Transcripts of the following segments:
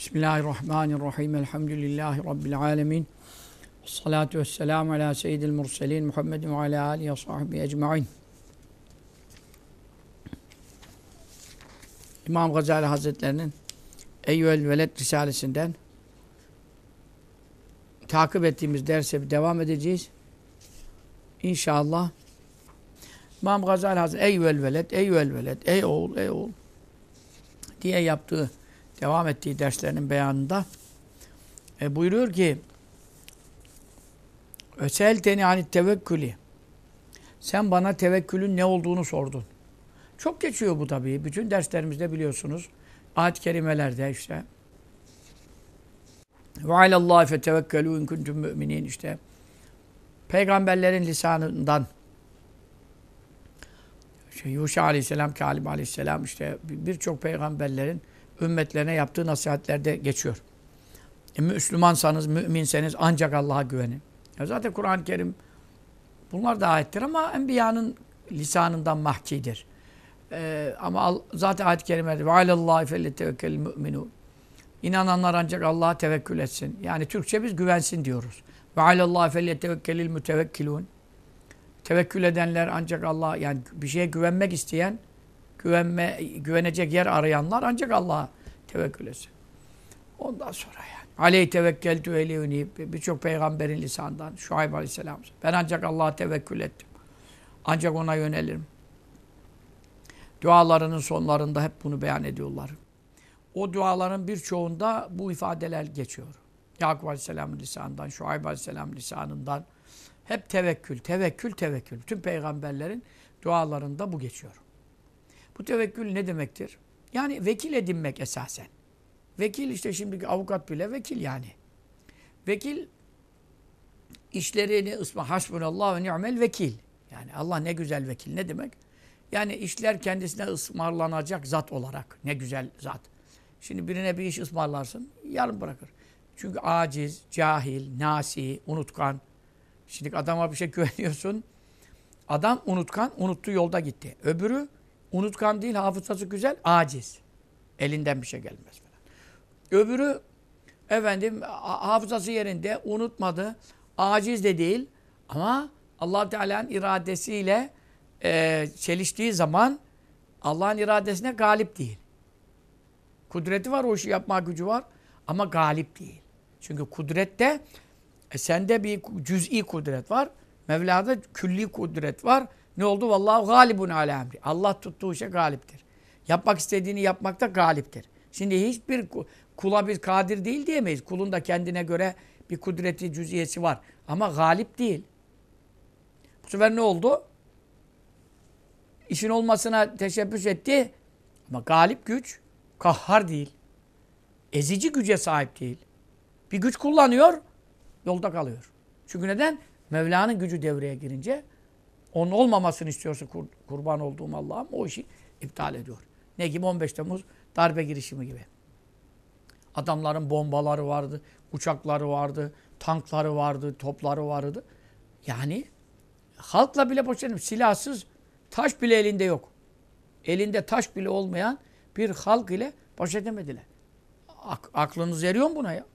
Bismillahirrahmanirrahim. Elhamdülillahi Rabbil alemin. Salatu vesselamu ala seyyidil murselin Muhammedin ve ala alihi ve sahbihi ecma'in. İmam Gazali Hazretlerinin Eyyüel Veled Risalesinden takip ettiğimiz derse devam edeceğiz. İnşallah İmam Gazali Hazretleri Eyyüel Veled, Eyyüel Veled, ey oğul, ey oğul diye yaptığı devam ettiği derslerinin beyanında e, buyuruyor ki Öselteni hani tevekkülü. Sen bana tevekkülün ne olduğunu sordun. Çok geçiyor bu tabii. Bütün derslerimizde biliyorsunuz. Ayet-i kerimelerde işte. Ve alallahi fetevekkelu in kuntum müminin işte. Peygamberlerin lisanından işte Yuşa aleyhisselam, Kalib aleyhisselam işte birçok peygamberlerin ümmetlerine yaptığı nasihatlerde geçiyor. E, Müslümansanız, müminseniz ancak Allah'a güvenin. Ya zaten Kur'an-ı Kerim bunlar da ayettir ama Enbiya'nın lisanından mahkidir. Ee, ama zaten ayet-i kerimede ve alallahi felletevekkel müminun. İnananlar ancak Allah'a tevekkül etsin. Yani Türkçe biz güvensin diyoruz. Ve alallahi felletevekkelil mütevekkilun. Tevekkül edenler ancak Allah yani bir şeye güvenmek isteyen güvenme güvenecek yer arayanlar ancak Allah'a tevekkül etsin. Ondan sonra yani. Aleyh tevekkeltü eleyuni birçok peygamberin lisanından Şuayb Aleyhisselam. Ben ancak Allah'a tevekkül ettim. Ancak ona yönelirim. Dualarının sonlarında hep bunu beyan ediyorlar. O duaların birçoğunda bu ifadeler geçiyor. Yakup Aleyhisselam'ın lisanından, Şuayb Aleyhisselam lisanından hep tevekkül, tevekkül, tevekkül. Tüm peygamberlerin dualarında bu geçiyor. Bu tevekkül ne demektir? Yani vekil edinmek esasen. Vekil işte şimdiki avukat bile vekil yani. Vekil işlerini ısma hasbunallah ve ni'mel vekil. Yani Allah ne güzel vekil. Ne demek? Yani işler kendisine ısmarlanacak zat olarak. Ne güzel zat. Şimdi birine bir iş ısmarlarsın, yarım bırakır. Çünkü aciz, cahil, nasi, unutkan. Şimdi adama bir şey güveniyorsun. Adam unutkan, unuttuğu yolda gitti. Öbürü unutkan değil, hafızası güzel, aciz. Elinden bir şey gelmez falan. Öbürü efendim hafızası yerinde, unutmadı. Aciz de değil ama allah Teala'nın iradesiyle e, çeliştiği zaman Allah'ın iradesine galip değil. Kudreti var, o işi yapma gücü var ama galip değil. Çünkü kudrette e, sende bir cüz'i kudret var. Mevla'da külli kudret var. Ne oldu? Vallahu galibun ala emri. Allah tuttuğu işe galiptir. Yapmak istediğini yapmakta galiptir. Şimdi hiçbir kula bir kadir değil diyemeyiz. Kulun da kendine göre bir kudreti, cüz'iyesi var. Ama galip değil. Bu sefer ne oldu? İşin olmasına teşebbüs etti. Ama galip güç kahhar değil. Ezici güce sahip değil. Bir güç kullanıyor, yolda kalıyor. Çünkü neden? Mevla'nın gücü devreye girince onun olmamasını istiyorsa kur, kurban olduğum Allah'ım o işi iptal ediyor. Ne gibi 15 Temmuz darbe girişimi gibi. Adamların bombaları vardı, uçakları vardı, tankları vardı, topları vardı. Yani halkla bile boş silahsız taş bile elinde yok. Elinde taş bile olmayan bir halk ile baş edemediler. Ak aklınız eriyor mu buna ya?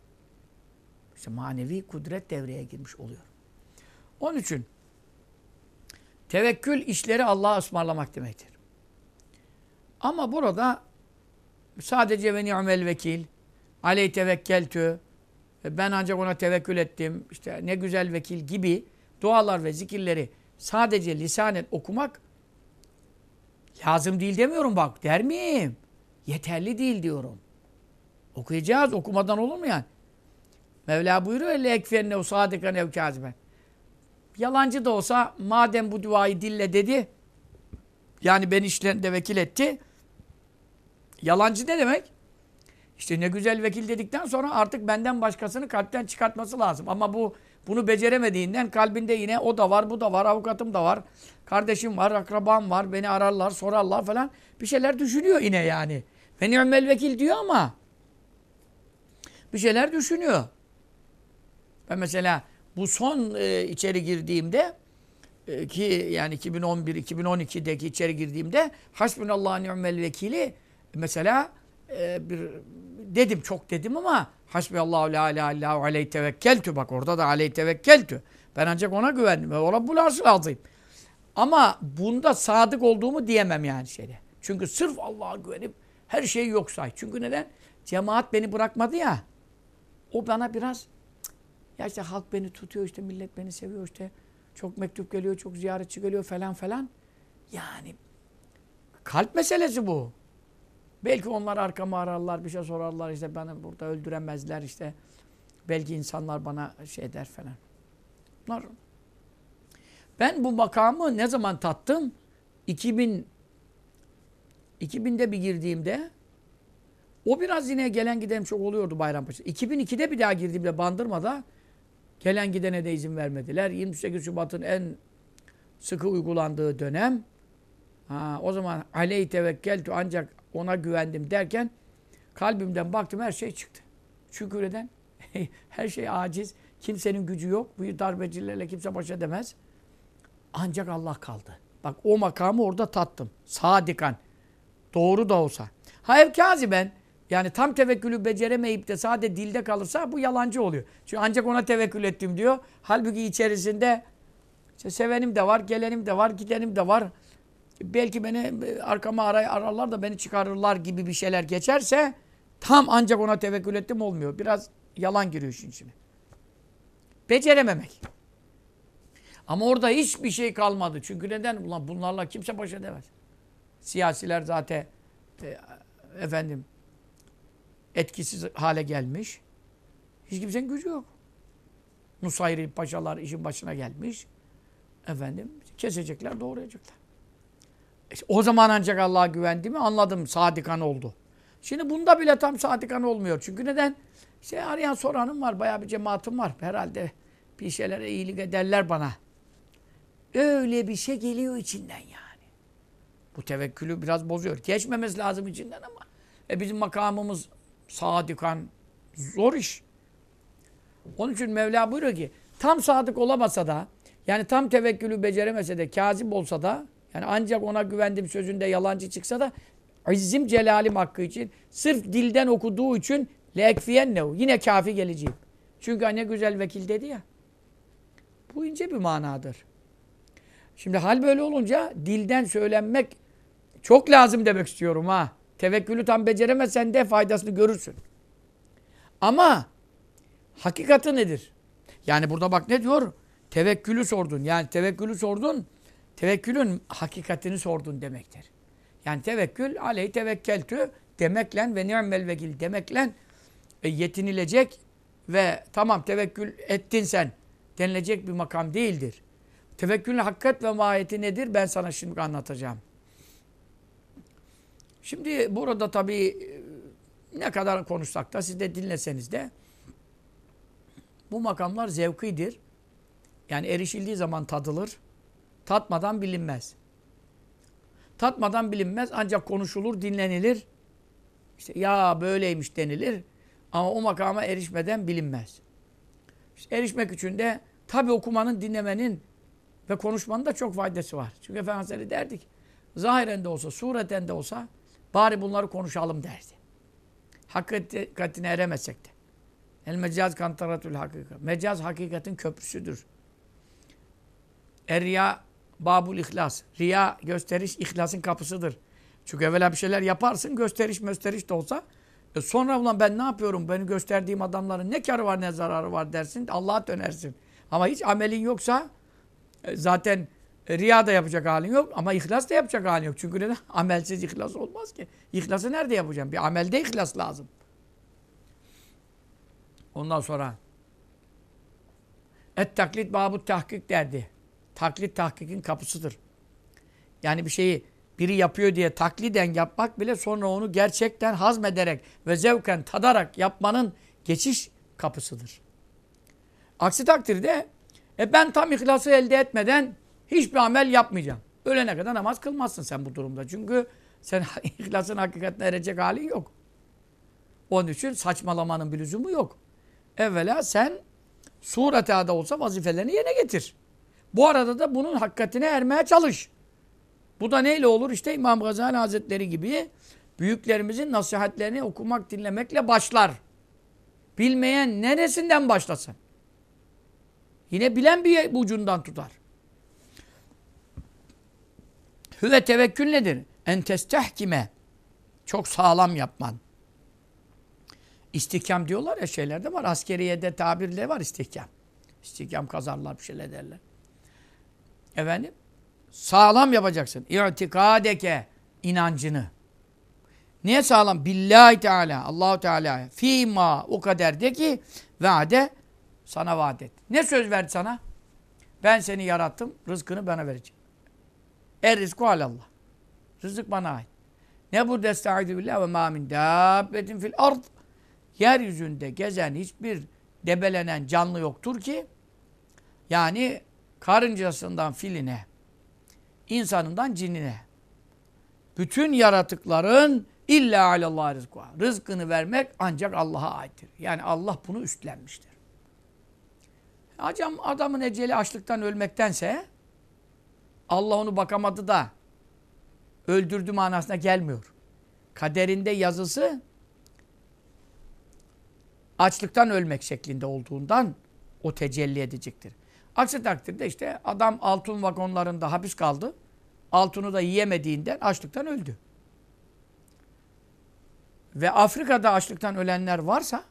İşte manevi kudret devreye girmiş oluyor. Onun için tevekkül işleri Allah'a ısmarlamak demektir. Ama burada sadece ve ni'mel vekil, aleyh tevekkeltü, ben ancak ona tevekkül ettim, işte ne güzel vekil gibi dualar ve zikirleri sadece lisanen okumak lazım değil demiyorum bak der miyim? Yeterli değil diyorum. Okuyacağız. Okumadan olur mu yani? Mevla buyuruyor elle ekferne sadıkan ev kâziben. Yalancı da olsa madem bu duayı dille dedi yani ben işlerinde vekil etti. Yalancı ne demek? İşte ne güzel vekil dedikten sonra artık benden başkasını kalpten çıkartması lazım. Ama bu bunu beceremediğinden kalbinde yine o da var, bu da var, avukatım da var, kardeşim var, akrabam var, beni ararlar, sorarlar falan. Bir şeyler düşünüyor yine yani. Ve ni'mel vekil diyor ama bir şeyler düşünüyor. Ben mesela bu son e, içeri girdiğimde e, ki yani 2011-2012'deki içeri girdiğimde hasbunallah ni'mel vekili mesela e, bir dedim çok dedim ama hasbiyallahu la ilahe illahu aleyhi tevekkeltü. Bak orada da aleyhi tevekkeltü. Ben ancak ona güvendim. Ve Rabbul Arşıl azim. Ama bunda sadık olduğumu diyemem yani şeyde. Çünkü sırf Allah'a güvenip her şeyi yok say. Çünkü neden? Cemaat beni bırakmadı ya. O bana biraz ya işte halk beni tutuyor işte millet beni seviyor işte. Çok mektup geliyor, çok ziyaretçi geliyor falan falan. Yani kalp meselesi bu. Belki onlar arkamı ararlar, bir şey sorarlar işte beni burada öldüremezler işte. Belki insanlar bana şey der falan. Bunlar ben bu makamı ne zaman tattım? 2000 2000'de bir girdiğimde o biraz yine gelen giden çok oluyordu Bayrampaşa. 2002'de bir daha girdiğimde Bandırma'da gelen gidene de izin vermediler. 28 Şubat'ın en sıkı uygulandığı dönem. Ha, o zaman aleyhi tevekkeltü ancak ona güvendim derken kalbimden baktım her şey çıktı. Çünkü neden? her şey aciz. Kimsenin gücü yok. Bu darbecilerle kimse baş edemez. Ancak Allah kaldı. Bak o makamı orada tattım. Sadikan. Doğru da olsa. Ha ev ben yani tam tevekkülü beceremeyip de sadece dilde kalırsa bu yalancı oluyor. Çünkü ancak ona tevekkül ettim diyor. Halbuki içerisinde işte sevenim de var, gelenim de var, gidenim de var. Belki beni arkama aray ararlar da beni çıkarırlar gibi bir şeyler geçerse tam ancak ona tevekkül ettim olmuyor. Biraz yalan giriyor işin içine. Becerememek. Ama orada hiçbir şey kalmadı. Çünkü neden? Ulan bunlarla kimse baş edemez. Siyasiler zaten e, efendim etkisiz hale gelmiş. Hiç kimsenin gücü yok. Nusayri paşalar işin başına gelmiş. Efendim kesecekler, doğrayacaklar. İşte o zaman ancak Allah'a güvendi mi anladım sadikan oldu. Şimdi bunda bile tam sadikan olmuyor. Çünkü neden? İşte arayan soranım var, bayağı bir cemaatim var. Herhalde bir şeylere iyilik ederler bana. Öyle bir şey geliyor içinden yani. Bu tevekkülü biraz bozuyor. Geçmemesi lazım içinden ama e bizim makamımız sadikan zor iş. Onun için Mevla buyuruyor ki tam sadık olamasa da yani tam tevekkülü beceremese de kazip olsa da yani ancak ona güvendim sözünde yalancı çıksa da izzim celalim hakkı için sırf dilden okuduğu için leekfiyennehu yine kafi geleceğim. Çünkü ne güzel vekil dedi ya. Bu ince bir manadır. Şimdi hal böyle olunca dilden söylenmek çok lazım demek istiyorum ha. Tevekkülü tam beceremezsen de faydasını görürsün. Ama hakikati nedir? Yani burada bak ne diyor? Tevekkülü sordun. Yani tevekkülü sordun. Tevekkülün hakikatini sordun demektir. Yani tevekkül aleyh tevekkeltü demekle ve ni'mel vekil demekle e, yetinilecek ve tamam tevekkül ettin sen denilecek bir makam değildir. Tevekkülün hakikat ve mahiyeti nedir? Ben sana şimdi anlatacağım. Şimdi burada tabii e, ne kadar konuşsak da siz de dinleseniz de bu makamlar zevkidir. Yani erişildiği zaman tadılır. Tatmadan bilinmez. Tatmadan bilinmez ancak konuşulur, dinlenilir. İşte ya böyleymiş denilir. Ama o makama erişmeden bilinmez. İşte erişmek için de tabi okumanın, dinlemenin ve konuşmanın da çok faydası var. Çünkü Efendimiz derdik. Zahiren de olsa, sureten de olsa Bari bunları konuşalım derdi. Hakikatine eremezsek de. El mecaz kantaratül hakikat. Mecaz hakikatin köprüsüdür. Er riya babul ihlas. Riya gösteriş ihlasın kapısıdır. Çünkü evvela bir şeyler yaparsın gösteriş gösteriş de olsa e sonra ulan ben ne yapıyorum? Beni gösterdiğim adamların ne karı var ne zararı var dersin. Allah'a dönersin. Ama hiç amelin yoksa e, zaten Riya da yapacak halin yok ama ihlas da yapacak halin yok. Çünkü neden? Amelsiz ihlas olmaz ki. İhlası nerede yapacağım? Bir amelde ihlas lazım. Ondan sonra et taklit babut tahkik derdi. Taklit tahkikin kapısıdır. Yani bir şeyi biri yapıyor diye takliden yapmak bile sonra onu gerçekten hazmederek ve zevken tadarak yapmanın geçiş kapısıdır. Aksi takdirde e ben tam ihlası elde etmeden Hiçbir amel yapmayacağım. Ölene kadar namaz kılmazsın sen bu durumda. Çünkü sen ihlasın hakikatine erecek halin yok. Onun için saçmalamanın bir lüzumu yok. Evvela sen surete da olsa vazifelerini yerine getir. Bu arada da bunun hakikatine ermeye çalış. Bu da neyle olur? İşte İmam Gazali Hazretleri gibi büyüklerimizin nasihatlerini okumak, dinlemekle başlar. Bilmeyen neresinden başlasın? Yine bilen bir ucundan tutar. Hüve tevekkül nedir? En testehkime. Çok sağlam yapman. İstihkam diyorlar ya şeylerde var. Askeriyede tabirle var istihkam. İstihkam kazarlar bir şeyler derler. Efendim? Sağlam yapacaksın. İ'tikadeke inancını. Niye sağlam? Billahi Teala, Allahu Teala. Fîmâ o kadar de ki vaade sana vaat et. Ne söz verdi sana? Ben seni yarattım, rızkını bana vereceğim. Er rizku alallah. Rızık bana ait. Ne bu destaizu billah ve ma min dabbetin fil ard. Yeryüzünde gezen hiçbir debelenen canlı yoktur ki yani karıncasından filine, insanından cinine. Bütün yaratıkların illa alallah rızkı. Rızkını vermek ancak Allah'a aittir. Yani Allah bunu üstlenmiştir. Acam adamın eceli açlıktan ölmektense Allah onu bakamadı da öldürdü manasına gelmiyor. Kaderinde yazısı açlıktan ölmek şeklinde olduğundan o tecelli edecektir. Aksi takdirde işte adam altın vagonlarında hapis kaldı. Altını da yiyemediğinden açlıktan öldü. Ve Afrika'da açlıktan ölenler varsa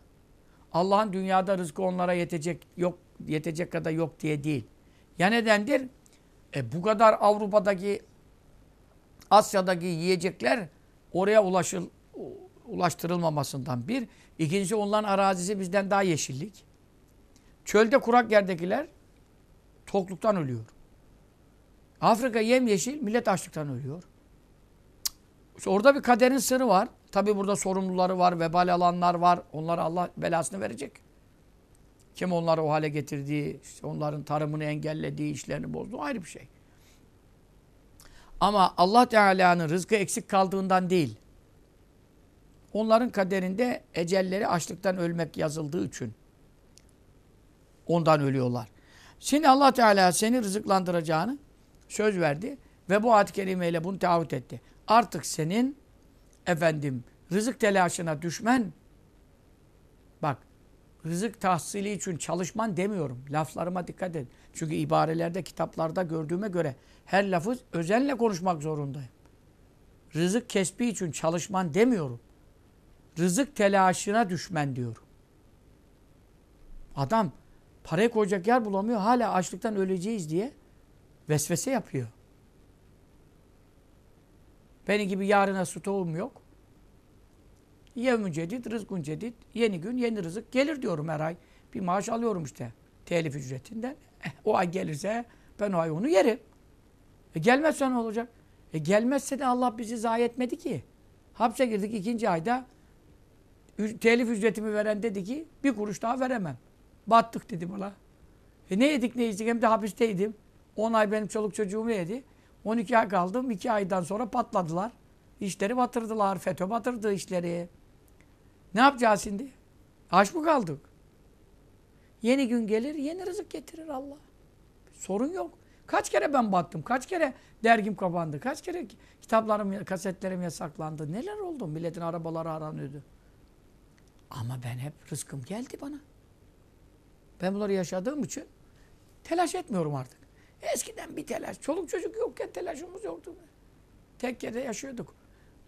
Allah'ın dünyada rızkı onlara yetecek yok yetecek kadar yok diye değil. Ya nedendir? E bu kadar Avrupa'daki Asya'daki yiyecekler oraya ulaşıl, ulaştırılmamasından bir. İkincisi onların arazisi bizden daha yeşillik. Çölde kurak yerdekiler tokluktan ölüyor. Afrika yemyeşil, millet açlıktan ölüyor. İşte orada bir kaderin sırrı var. Tabi burada sorumluları var, vebal alanlar var. Onlara Allah belasını verecek. Kim onları o hale getirdiği, işte onların tarımını engellediği, işlerini bozduğu ayrı bir şey. Ama Allah Teala'nın rızkı eksik kaldığından değil. Onların kaderinde ecelleri açlıktan ölmek yazıldığı için. Ondan ölüyorlar. Şimdi Allah Teala seni rızıklandıracağını söz verdi ve bu ayet-i kerimeyle bunu taahhüt etti. Artık senin efendim rızık telaşına düşmen rızık tahsili için çalışman demiyorum. Laflarıma dikkat et. Çünkü ibarelerde, kitaplarda gördüğüme göre her lafı özenle konuşmak zorundayım. Rızık kesbi için çalışman demiyorum. Rızık telaşına düşmen diyorum. Adam parayı koyacak yer bulamıyor. Hala açlıktan öleceğiz diye vesvese yapıyor. Benim gibi yarına stoğum yok. Yevmün cedid, rızkun cedid. Yeni gün, yeni rızık gelir diyorum her ay. Bir maaş alıyorum işte telif ücretinden. O ay gelirse ben o ay onu yerim. E gelmezse ne olacak? E gelmezse de Allah bizi zayi etmedi ki. Hapse girdik ikinci ayda. Telif ücretimi veren dedi ki bir kuruş daha veremem. Battık dedi bana. E ne yedik ne içtik hem de hapisteydim. 10 ay benim çoluk çocuğumu yedi. 12 ay kaldım. 2 aydan sonra patladılar. İşleri batırdılar. FETÖ batırdı işleri. Ne yapacağız şimdi? Aç mı kaldık? Yeni gün gelir, yeni rızık getirir Allah. Sorun yok. Kaç kere ben battım, kaç kere dergim kapandı, kaç kere kitaplarım, kasetlerim yasaklandı. Neler oldu? Milletin arabaları aranıyordu. Ama ben hep rızkım geldi bana. Ben bunları yaşadığım için telaş etmiyorum artık. Eskiden bir telaş. Çoluk çocuk yokken telaşımız yoktu. Tekkede yaşıyorduk.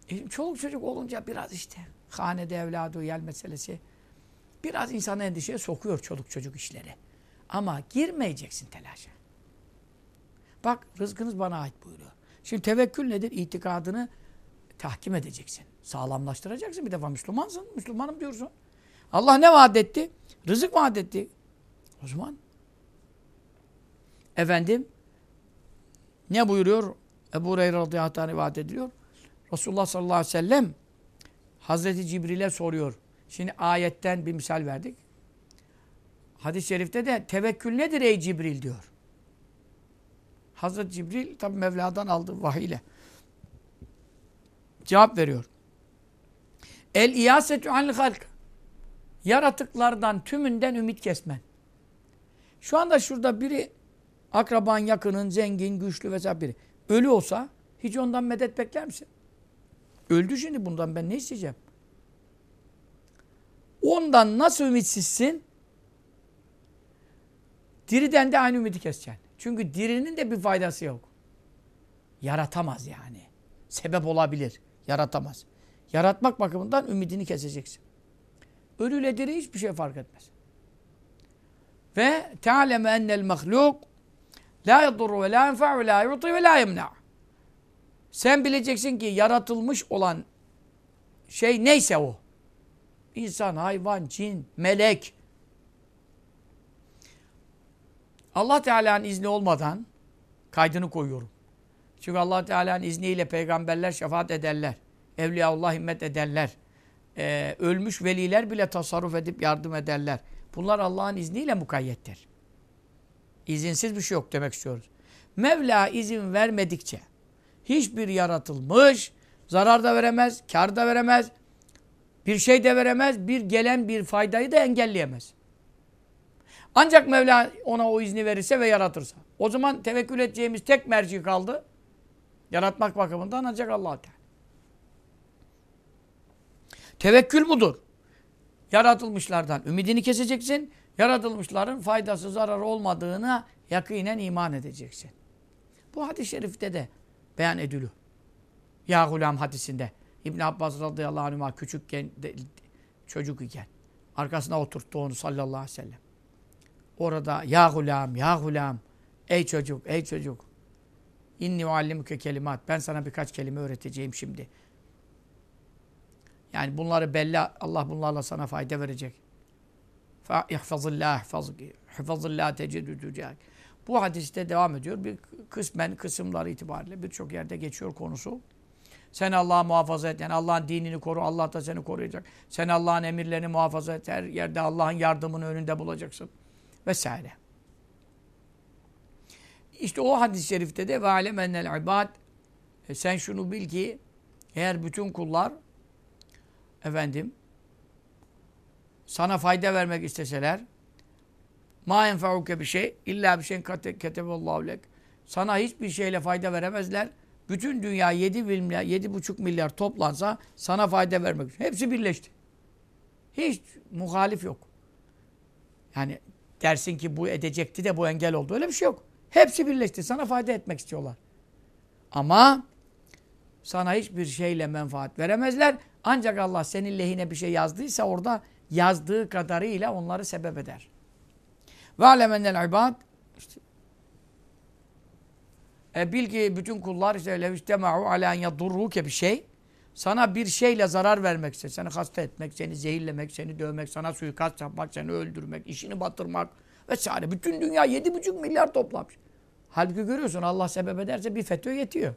E, çoluk çocuk olunca biraz işte hanede evladı yel meselesi biraz insanı endişeye sokuyor çoluk çocuk işleri. Ama girmeyeceksin telaşa. Bak rızkınız bana ait buyuruyor. Şimdi tevekkül nedir? İtikadını tahkim edeceksin. Sağlamlaştıracaksın. Bir defa Müslümansın. Müslümanım diyorsun. Allah ne vaat etti? Rızık vaat etti. O zaman efendim ne buyuruyor? Ebu Hureyre radıyallahu anh vaat ediliyor. Resulullah sallallahu aleyhi ve sellem Hazreti Cibril'e soruyor. Şimdi ayetten bir misal verdik. Hadis-i şerifte de tevekkül nedir ey Cibril diyor. Hazreti Cibril tabi Mevla'dan aldığı vahiyle cevap veriyor. El iyasetü anil halk. Yaratıklardan tümünden ümit kesmen. Şu anda şurada biri akraban, yakının, zengin, güçlü vesaire biri ölü olsa hiç ondan medet bekler misin? Öldü şimdi bundan ben ne isteyeceğim? Ondan nasıl ümitsizsin? Diriden de aynı ümidi keseceksin. Çünkü dirinin de bir faydası yok. Yaratamaz yani. Sebep olabilir. Yaratamaz. Yaratmak bakımından ümidini keseceksin. Ölüyle diri hiçbir şey fark etmez. Ve te'aleme ennel mahluk la yadurru ve la yenfa ve la yuti ve la yemna. Sen bileceksin ki yaratılmış olan şey neyse o. İnsan, hayvan, cin, melek. Allah Teala'nın izni olmadan kaydını koyuyorum. Çünkü Allah Teala'nın izniyle peygamberler şefaat ederler. Evliyaullah himmet ederler. Ee, ölmüş veliler bile tasarruf edip yardım ederler. Bunlar Allah'ın izniyle mukayyettir. İzinsiz bir şey yok demek istiyoruz. Mevla izin vermedikçe hiçbir yaratılmış zarar da veremez, kar da veremez, bir şey de veremez, bir gelen bir faydayı da engelleyemez. Ancak Mevla ona o izni verirse ve yaratırsa. O zaman tevekkül edeceğimiz tek merci kaldı. Yaratmak bakımından ancak allah. Tevekkül budur. Yaratılmışlardan ümidini keseceksin. Yaratılmışların faydası zararı olmadığına yakinen iman edeceksin. Bu hadis-i şerifte de beyan ediliyor. Ya Gulam hadisinde. İbn Abbas radıyallahu anh'a küçükken de, çocuk iken arkasına oturttu onu sallallahu aleyhi ve sellem. Orada ya gulam ya gulam ey çocuk ey çocuk inni uallimuke kelimat ben sana birkaç kelime öğreteceğim şimdi. Yani bunları belli Allah bunlarla sana fayda verecek. Fa ihfazillah ihfazillah tecidüdücek. Bu hadiste devam ediyor. Bir kısmen kısımları itibariyle birçok yerde geçiyor konusu. Sen Allah'ı muhafaza et. Yani Allah'ın dinini koru. Allah da seni koruyacak. Sen Allah'ın emirlerini muhafaza et. Her yerde Allah'ın yardımını önünde bulacaksın. Vesaire. İşte o hadis-i şerifte de ve alemennel ibad e sen şunu bil ki eğer bütün kullar efendim sana fayda vermek isteseler ma enfauke bir şey illa bir şeyin keteballahu lek sana hiçbir şeyle fayda veremezler. Bütün dünya 7 milyar, 7,5 milyar toplansa sana fayda vermek için. Hepsi birleşti. Hiç muhalif yok. Yani dersin ki bu edecekti de bu engel oldu. Öyle bir şey yok. Hepsi birleşti. Sana fayda etmek istiyorlar. Ama sana hiçbir şeyle menfaat veremezler. Ancak Allah senin lehine bir şey yazdıysa orada yazdığı kadarıyla onları sebep eder. Ve alemennel ibad işte, e, bil ki bütün kullar işte levistema'u ala en yadurruke bir şey sana bir şeyle zarar vermek ise, seni hasta etmek, seni zehirlemek, seni dövmek, sana suikast yapmak, seni öldürmek, işini batırmak vesaire. Bütün dünya yedi buçuk milyar toplamış. Halbuki görüyorsun Allah sebep ederse bir FETÖ yetiyor.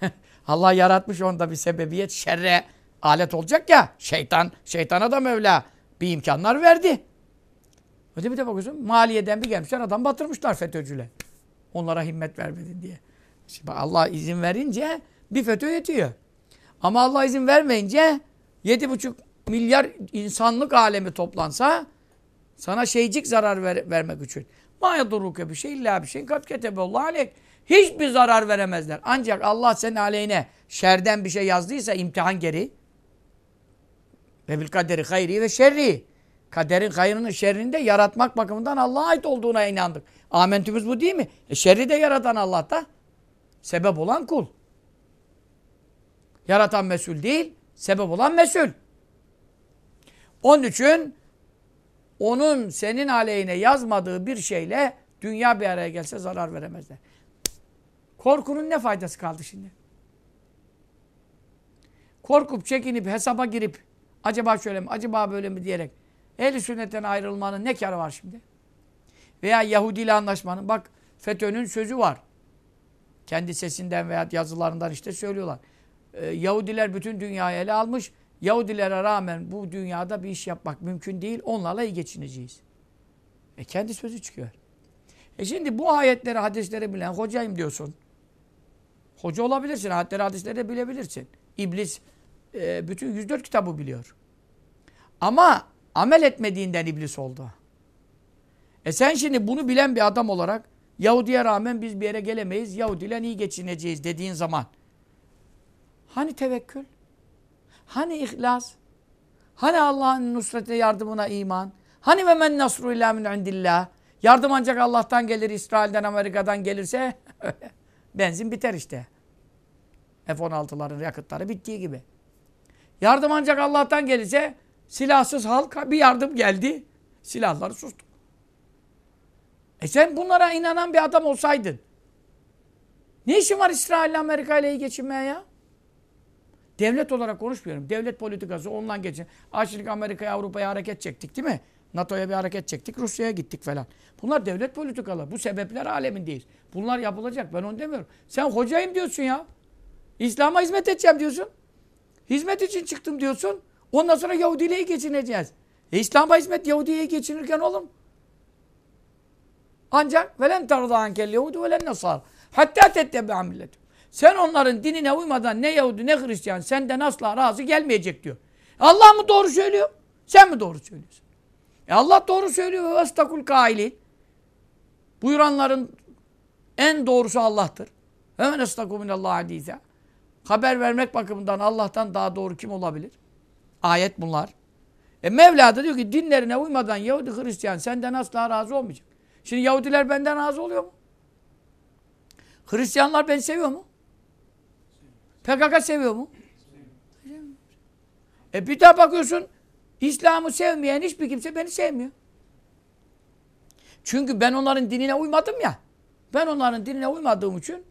Allah yaratmış onda bir sebebiyet şerre alet olacak ya. Şeytan, şeytana da Mevla bir imkanlar verdi. Öte bir de bakıyorsun maliyeden bir gelmişler adam batırmışlar FETÖ'cüler. Onlara himmet vermedin diye. Şimdi Allah izin verince bir FETÖ yetiyor. Ama Allah izin vermeyince yedi buçuk milyar insanlık alemi toplansa sana şeycik zarar ver, vermek için. Ma yaduruke bir şey illa bir şey kat ketebullah aleyk. Hiçbir zarar veremezler. Ancak Allah senin aleyhine şerden bir şey yazdıysa imtihan geri. Ve bil kaderi hayri ve şerri. Kaderin hayrını şerrini yaratmak bakımından Allah'a ait olduğuna inandık. Amentümüz bu değil mi? E şerri de yaratan Allah'ta. Sebep olan kul. Yaratan mesul değil, sebep olan mesul. Onun için onun senin aleyhine yazmadığı bir şeyle dünya bir araya gelse zarar veremezler. Korkunun ne faydası kaldı şimdi? Korkup, çekinip, hesaba girip acaba şöyle mi, acaba böyle mi diyerek ehli sünnetten ayrılmanın ne karı var şimdi? Veya Yahudi ile anlaşmanın bak FETÖ'nün sözü var. Kendi sesinden veya yazılarından işte söylüyorlar. Ee, Yahudiler bütün dünyayı ele almış. Yahudilere rağmen bu dünyada bir iş yapmak mümkün değil. Onlarla iyi geçineceğiz. E kendi sözü çıkıyor. E şimdi bu ayetleri, hadisleri bilen hocayım diyorsun. Hoca olabilirsin. Ayetleri, hadisleri de bilebilirsin. İblis e, bütün 104 kitabı biliyor. Ama amel etmediğinden iblis oldu. E sen şimdi bunu bilen bir adam olarak Yahudi'ye rağmen biz bir yere gelemeyiz. Yahudi'yle iyi geçineceğiz dediğin zaman. Hani tevekkül? Hani ihlas? Hani Allah'ın nusrete yardımına iman? Hani ve men nasru illa min indillah? Yardım ancak Allah'tan gelir, İsrail'den, Amerika'dan gelirse benzin biter işte. F-16'ların yakıtları bittiği gibi. Yardım ancak Allah'tan gelirse silahsız halk bir yardım geldi. Silahları sustu. E sen bunlara inanan bir adam olsaydın ne işin var İsrail Amerika ile iyi geçinmeye ya? Devlet olarak konuşmuyorum. Devlet politikası ondan geçin. Açlık Amerika'ya, Avrupa'ya hareket çektik değil mi? NATO'ya bir hareket çektik, Rusya'ya gittik falan. Bunlar devlet politikaları. Bu sebepler alemindeyiz. Bunlar yapılacak. Ben onu demiyorum. Sen hocayım diyorsun ya. İslam'a hizmet edeceğim diyorsun. Hizmet için çıktım diyorsun. Ondan sonra Yahudiyle geçineceğiz. E İslam'a hizmet Yahudi'ye geçinirken oğlum. Ancak velen tarda ankel Yahudi velen nasar. Hatta tettebe milletim. Sen onların dinine uymadan ne Yahudi ne Hristiyan senden asla razı gelmeyecek diyor. Allah mı doğru söylüyor? Sen mi doğru söylüyorsun? E Allah doğru söylüyor. Ve estakul kailin. Buyuranların en doğrusu Allah'tır. Hemen estaku minallah. Haber vermek bakımından Allah'tan daha doğru kim olabilir? Ayet bunlar. E Mevla da diyor ki dinlerine uymadan Yahudi Hristiyan senden asla razı olmayacak. Şimdi Yahudiler benden razı oluyor mu? Hristiyanlar beni seviyor mu? PKK seviyor mu? E bir daha bakıyorsun İslam'ı sevmeyen hiçbir kimse beni sevmiyor. Çünkü ben onların dinine uymadım ya. Ben onların dinine uymadığım için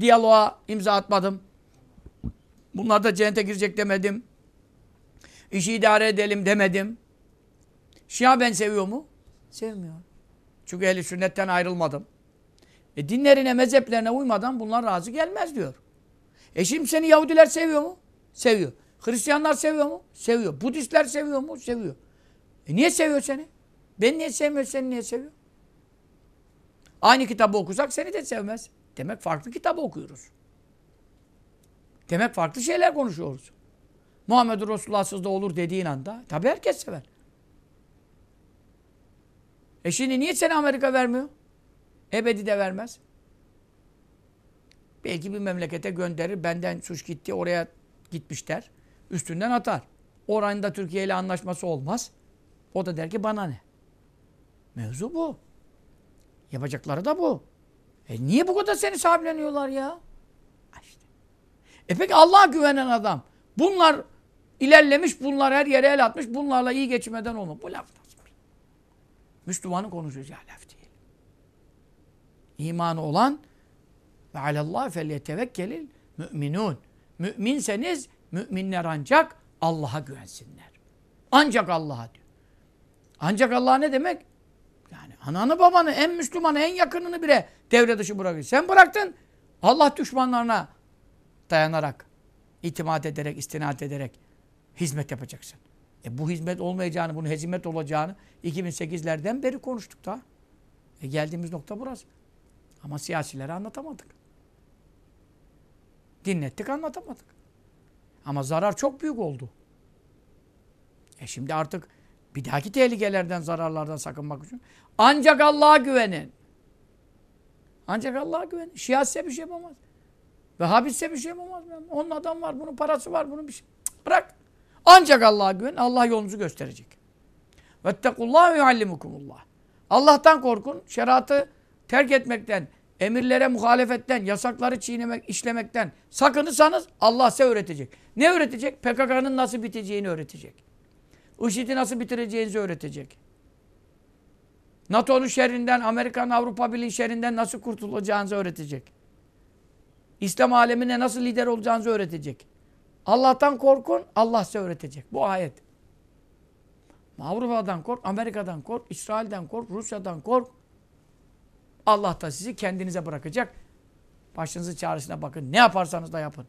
diyaloğa imza atmadım. Bunlar da cennete girecek demedim. İşi idare edelim demedim. Şia ben seviyor mu? Sevmiyor. Çünkü ehli sünnetten ayrılmadım. E dinlerine, mezheplerine uymadan bunlar razı gelmez diyor. E şimdi seni Yahudiler seviyor mu? Seviyor. Hristiyanlar seviyor mu? Seviyor. Budistler seviyor mu? Seviyor. E niye seviyor seni? Ben niye sevmiyor, seni niye seviyor? Aynı kitabı okusak seni de sevmez. Demek farklı kitabı okuyoruz. Demek farklı şeyler konuşuyoruz. Muhammed Resulullah'sız da olur dediğin anda tabi herkes sever. E şimdi niye seni Amerika vermiyor? Ebedi de vermez. Belki bir memlekete gönderir. Benden suç gitti. Oraya gitmişler. Üstünden atar. Oranın da Türkiye ile anlaşması olmaz. O da der ki bana ne? Mevzu bu. Yapacakları da bu. E niye bu kadar seni sahipleniyorlar ya? İşte. E peki Allah'a güvenen adam. Bunlar ilerlemiş, bunlar her yere el atmış. Bunlarla iyi geçmeden olma. Bu laf nasıl? Müslümanın konuşacağı laf değil. İmanı olan ve alallah felyetevekkelil müminun. Müminseniz müminler ancak Allah'a güvensinler. Ancak Allah'a diyor. Ancak Allah ne demek? Yani ananı babanı, en Müslümanı, en yakınını bile devre dışı bırakıyor. Sen bıraktın. Allah düşmanlarına dayanarak, itimat ederek, istinat ederek hizmet yapacaksın. E bu hizmet olmayacağını, bunun hezimet olacağını 2008'lerden beri konuştuk da. E geldiğimiz nokta burası. Ama siyasilere anlatamadık. Dinlettik anlatamadık. Ama zarar çok büyük oldu. E şimdi artık bir dahaki tehlikelerden, zararlardan sakınmak için ancak Allah'a güvenin. Ancak Allah'a güvenin. Şia bir şey yapamaz. Vehhabi size bir şey yapamaz. Onun adam var, bunun parası var, bunun bir şey. Bırak. Ancak Allah'a güvenin. Allah yolunuzu gösterecek. Vettekullah ve yuallimukumullah. Allah'tan korkun. Şeriatı terk etmekten, emirlere muhalefetten, yasakları çiğnemek, işlemekten sakınırsanız Allah size öğretecek. Ne öğretecek? PKK'nın nasıl biteceğini öğretecek. IŞİD'i nasıl bitireceğinizi öğretecek. NATO'nun şerrinden, Amerikan, Avrupa Birliği şerrinden nasıl kurtulacağınızı öğretecek. İslam alemine nasıl lider olacağınızı öğretecek. Allah'tan korkun, Allah size öğretecek. Bu ayet. Avrupa'dan kork, Amerika'dan kork, İsrail'den kork, Rusya'dan kork. Allah da sizi kendinize bırakacak. Başınızın çaresine bakın. Ne yaparsanız da yapın.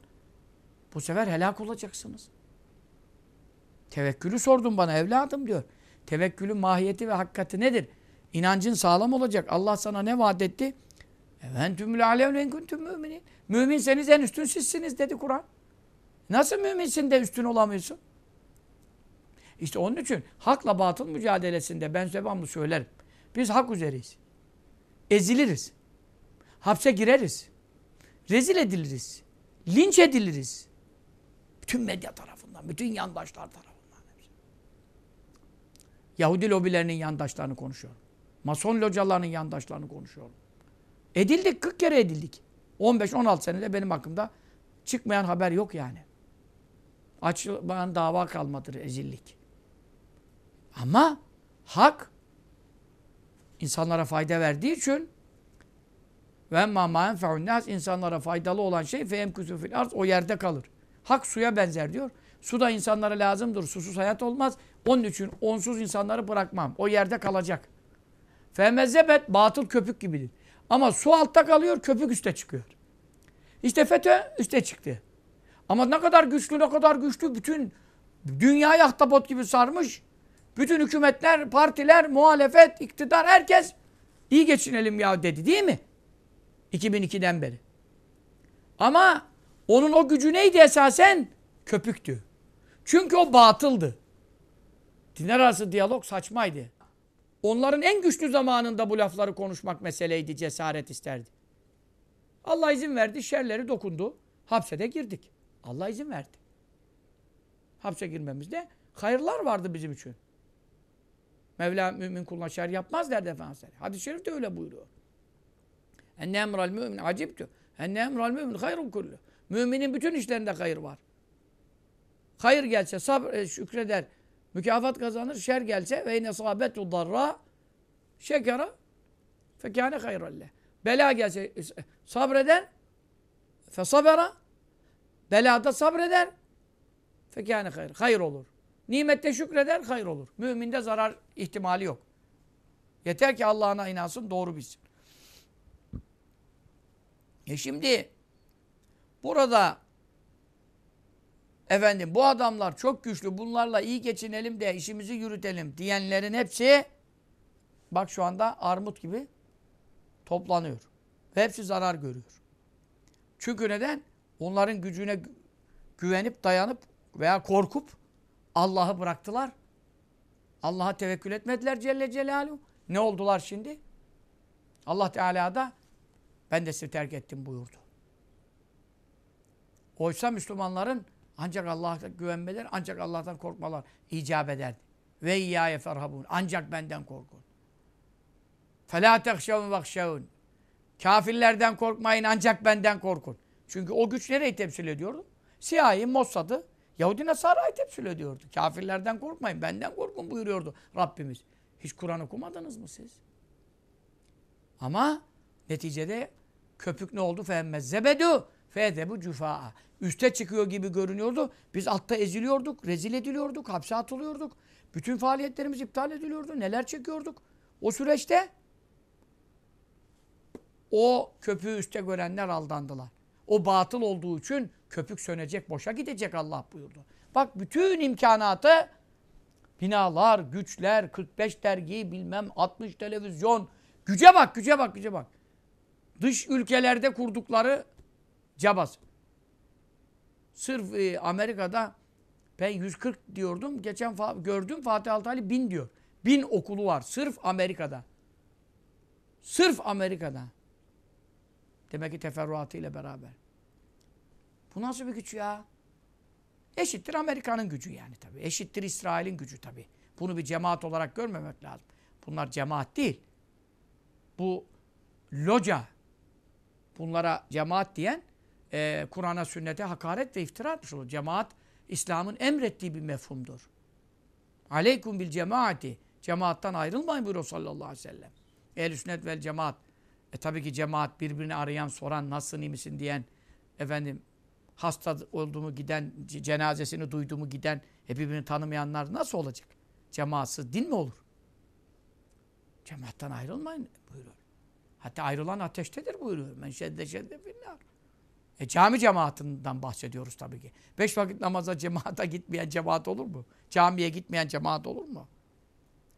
Bu sefer helak olacaksınız. Tevekkülü sordun bana evladım diyor. Tevekkülün mahiyeti ve hakikati nedir? İnancın sağlam olacak. Allah sana ne vaat etti? Eventümül alem kuntum müminin. Müminseniz en üstün sizsiniz dedi Kur'an. Nasıl müminsin de üstün olamıyorsun? İşte onun için hakla batıl mücadelesinde ben devamlı söylerim. Biz hak üzereyiz. Eziliriz. Hapse gireriz. Rezil ediliriz. Linç ediliriz. Bütün medya tarafından. Bütün yandaşlar tarafından. Yahudi lobilerinin yandaşlarını konuşuyorum. Mason localarının yandaşlarını konuşuyorum. Edildik, 40 kere edildik. 15-16 senede benim hakkımda çıkmayan haber yok yani. Açılan dava kalmadır ezillik. Ama hak insanlara fayda verdiği için ve ma nas insanlara faydalı olan şey fe emkusu fil arz o yerde kalır. Hak suya benzer diyor. Su da insanlara lazımdır. Susuz hayat olmaz. Onun için onsuz insanları bırakmam. O yerde kalacak. Femezebet batıl köpük gibidir. Ama su altta kalıyor, köpük üste çıkıyor. İşte FETÖ üste çıktı. Ama ne kadar güçlü, ne kadar güçlü bütün dünyayı ahtapot gibi sarmış. Bütün hükümetler, partiler, muhalefet, iktidar, herkes iyi geçinelim ya dedi değil mi? 2002'den beri. Ama onun o gücü neydi esasen? Köpüktü. Çünkü o batıldı. Dinler arası diyalog saçmaydı. Onların en güçlü zamanında bu lafları konuşmak meseleydi, cesaret isterdi. Allah izin verdi, şerleri dokundu. Hapse de girdik. Allah izin verdi. Hapse girmemizde hayırlar vardı bizim için. Mevla mümin kuluna şer yapmaz derdi Efendimiz. Hadis-i Şerif de öyle buyuruyor. Enne emral mümin aciptü. Enne emral mümin hayrun kullu. Müminin bütün işlerinde hayır var. Hayır gelse sabr e, şükreder, mükafat kazanır. Şer gelse ve yine sahabetu darra şekera fekâne hayralle. Bela gelse e, sabreder fe sabera belada sabreder fekâne hayır. Hayır olur. Nimette şükreder, hayır olur. Müminde zarar ihtimali yok. Yeter ki Allah'ına inansın, doğru bilsin. E şimdi burada efendim bu adamlar çok güçlü, bunlarla iyi geçinelim de işimizi yürütelim diyenlerin hepsi bak şu anda armut gibi toplanıyor. Ve hepsi zarar görüyor. Çünkü neden? Onların gücüne güvenip, dayanıp veya korkup Allah'ı bıraktılar. Allah'a tevekkül etmediler Celle Celaluhu. Ne oldular şimdi? Allah Teala da ben de sizi terk ettim buyurdu. Oysa Müslümanların ancak Allah'a güvenmeleri, ancak Allah'tan korkmalar icap ederdi. Ve iyyâye ferhabun. Ancak benden korkun. Felâ tehşevun vakşevun. Kafirlerden korkmayın ancak benden korkun. Çünkü o güç nereyi temsil ediyordu? Siyahi, Mossad'ı, Yahudi Nasara'yı temsil ediyordu. Kafirlerden korkmayın, benden korkun buyuruyordu Rabbimiz. Hiç Kur'an okumadınız mı siz? Ama neticede köpük ne oldu? Fehemmez zebedu fedebu cufaa. Üste çıkıyor gibi görünüyordu. Biz altta eziliyorduk, rezil ediliyorduk, hapse atılıyorduk. Bütün faaliyetlerimiz iptal ediliyordu. Neler çekiyorduk? O süreçte o köpüğü üste görenler aldandılar. O batıl olduğu için köpük sönecek, boşa gidecek Allah buyurdu. Bak bütün imkanatı binalar, güçler, 45 dergi, bilmem 60 televizyon. Güce bak, güce bak, güce bak. Dış ülkelerde kurdukları cabas. Sırf e, Amerika'da ben 140 diyordum. Geçen fa gördüm Fatih Altaylı 1000 diyor. 1000 okulu var. Sırf Amerika'da. Sırf Amerika'da. Demek ki teferruatıyla beraber. Bu nasıl bir güç ya? Eşittir Amerika'nın gücü yani tabii. Eşittir İsrail'in gücü tabii. Bunu bir cemaat olarak görmemek lazım. Bunlar cemaat değil. Bu loca. Bunlara cemaat diyen e, Kur'an'a, sünnete hakaret ve iftira olur. Cemaat, İslam'ın emrettiği bir mefhumdur. Aleykum bil cemaati. Cemaattan ayrılmayın buyuruyor sallallahu aleyhi ve sellem. Ehl-i sünnet vel cemaat. E tabii ki cemaat birbirini arayan, soran, nasılsın, iyi misin diyen, efendim hasta olduğumu giden, cenazesini duyduğumu giden, e birbirini tanımayanlar nasıl olacak? Cemaatsız din mi olur? Cemaattan ayrılmayın buyuruyor. Hatta ayrılan ateştedir buyuruyor. Men şedde şedde finnar. E cami cemaatinden bahsediyoruz tabii ki. Beş vakit namaza cemaata gitmeyen cemaat olur mu? Camiye gitmeyen cemaat olur mu?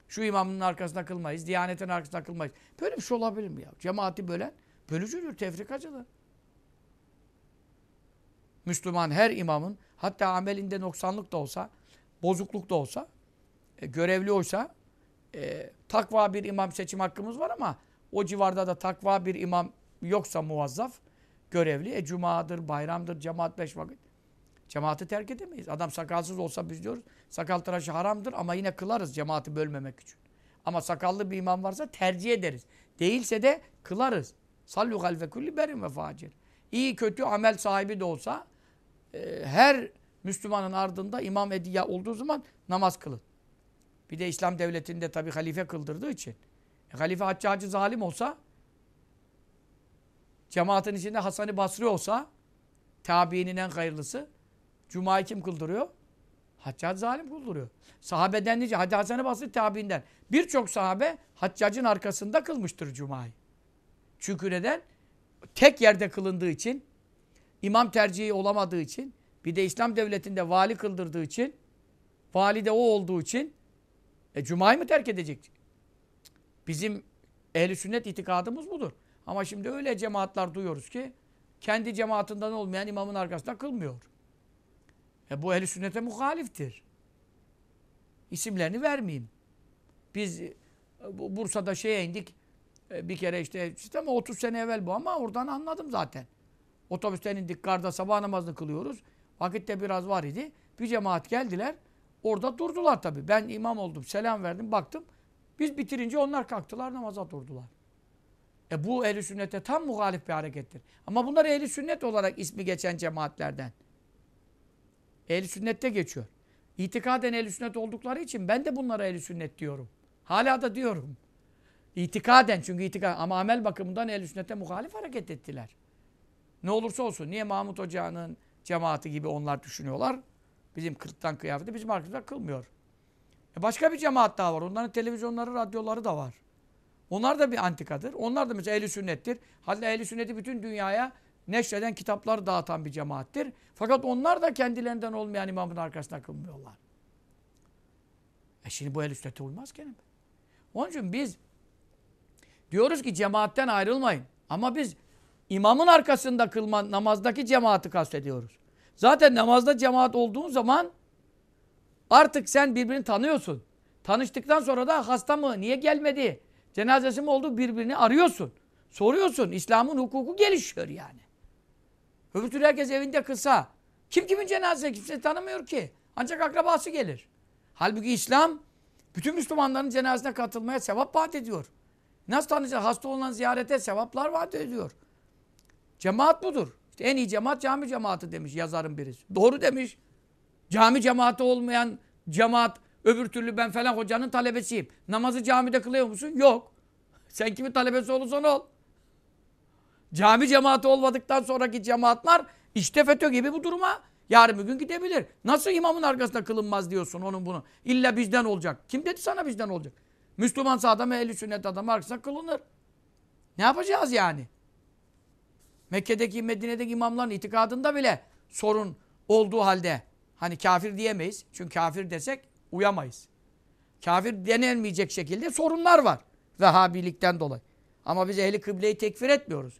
Şu imamın arkasında kılmayız, diyanetin arkasında kılmayız. Böyle bir şey olabilir mi ya? Cemaati bölen bölücüdür, tefrikacıdır. Müslüman her imamın hatta amelinde noksanlık da olsa, bozukluk da olsa, e, görevli olsa e, takva bir imam seçim hakkımız var ama o civarda da takva bir imam yoksa muvazzaf, görevli. E cumadır, bayramdır, cemaat beş vakit. Cemaati terk edemeyiz. Adam sakalsız olsa biz diyoruz sakal tıraşı haramdır ama yine kılarız cemaati bölmemek için. Ama sakallı bir imam varsa tercih ederiz. Değilse de kılarız. Sallu halfe kulli berin ve facir. İyi kötü amel sahibi de olsa e, her Müslümanın ardında imam ediya olduğu zaman namaz kılın. Bir de İslam devletinde tabi halife kıldırdığı için. E, halife haccacı zalim olsa cemaatin içinde Hasan-ı Basri olsa tabiinin en hayırlısı Cuma'yı kim kıldırıyor? Haccac zalim kıldırıyor. Sahabeden nice, hadi Hasan-ı Basri tabiinden. Birçok sahabe Haccac'ın arkasında kılmıştır Cuma'yı. Çünkü neden? Tek yerde kılındığı için, imam tercihi olamadığı için, bir de İslam devletinde vali kıldırdığı için, vali de o olduğu için, e, Cuma'yı mı terk edecek? Bizim ehli sünnet itikadımız budur. Ama şimdi öyle cemaatler duyuyoruz ki, kendi cemaatinden olmayan imamın arkasında kılmıyor. E bu ehli sünnete muhaliftir. İsimlerini vermeyeyim. Biz e, Bursa'da şeye indik. E, bir kere işte, işte ama 30 sene evvel bu ama oradan anladım zaten. Otobüsten indik karda sabah namazını kılıyoruz. Vakitte biraz var idi. Bir cemaat geldiler. Orada durdular tabii. Ben imam oldum. Selam verdim. Baktım. Biz bitirince onlar kalktılar namaza durdular. E bu ehli sünnete tam muhalif bir harekettir. Ama bunlar ehli sünnet olarak ismi geçen cemaatlerden. Ehli sünnette geçiyor. İtikaden ehli sünnet oldukları için ben de bunlara ehli sünnet diyorum. Hala da diyorum. İtikaden çünkü itikad ama amel bakımından ehli sünnete muhalif hareket ettiler. Ne olursa olsun. Niye Mahmut Hoca'nın cemaati gibi onlar düşünüyorlar? Bizim kırktan kıyafeti bizim arkamızda kılmıyor. E başka bir cemaat daha var. Onların televizyonları, radyoları da var. Onlar da bir antikadır. Onlar da mesela ehli sünnettir. Hatta ehli sünneti bütün dünyaya neşreden kitapları dağıtan bir cemaattir. Fakat onlar da kendilerinden olmayan imamın arkasında kılmıyorlar. E şimdi bu el sünnete uymaz gene. Onun için biz diyoruz ki cemaatten ayrılmayın. Ama biz imamın arkasında kılma namazdaki cemaati kastediyoruz. Zaten namazda cemaat olduğun zaman artık sen birbirini tanıyorsun. Tanıştıktan sonra da hasta mı, niye gelmedi, cenazesi mi oldu birbirini arıyorsun. Soruyorsun. İslam'ın hukuku gelişiyor yani. Öbür türlü herkes evinde kısa. Kim kimin cenazesi kimse tanımıyor ki. Ancak akrabası gelir. Halbuki İslam bütün Müslümanların cenazesine katılmaya sevap vaat ediyor. Nasıl tanıyacak? Hasta olan ziyarete sevaplar vaat ediyor. Cemaat budur. İşte en iyi cemaat cami cemaati demiş yazarın birisi. Doğru demiş. Cami cemaati olmayan cemaat öbür türlü ben falan hocanın talebesiyim. Namazı camide kılıyor musun? Yok. Sen kimin talebesi olursan ol. Cami cemaati olmadıktan sonraki cemaatler işte FETÖ gibi bu duruma yarın bir gün gidebilir. Nasıl imamın arkasında kılınmaz diyorsun onun bunu. İlla bizden olacak. Kim dedi sana bizden olacak? Müslüman adam ehli sünnet adam arkasında kılınır. Ne yapacağız yani? Mekke'deki Medine'deki imamların itikadında bile sorun olduğu halde hani kafir diyemeyiz. Çünkü kafir desek uyamayız. Kafir denilmeyecek şekilde sorunlar var. Vehhabilikten dolayı. Ama biz ehli kıbleyi tekfir etmiyoruz.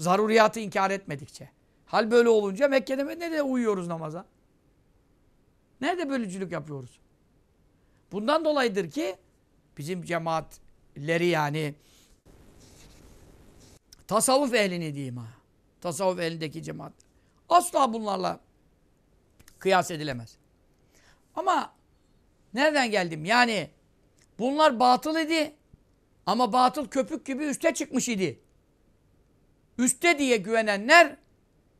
Zaruriyatı inkar etmedikçe. Hal böyle olunca Mekke'de nerede uyuyoruz namaza? Nerede bölücülük yapıyoruz? Bundan dolayıdır ki bizim cemaatleri yani tasavvuf ehlini diyeyim ha. Tasavvuf elindeki cemaat. Asla bunlarla kıyas edilemez. Ama nereden geldim? Yani bunlar batıl idi. Ama batıl köpük gibi üste çıkmış idi. Üste diye güvenenler